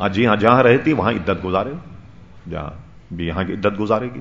ہاں جی ہاں جہاں رہتی وہاں عدت گزارے جہاں بھی یہاں کی عدت گزارے گی۔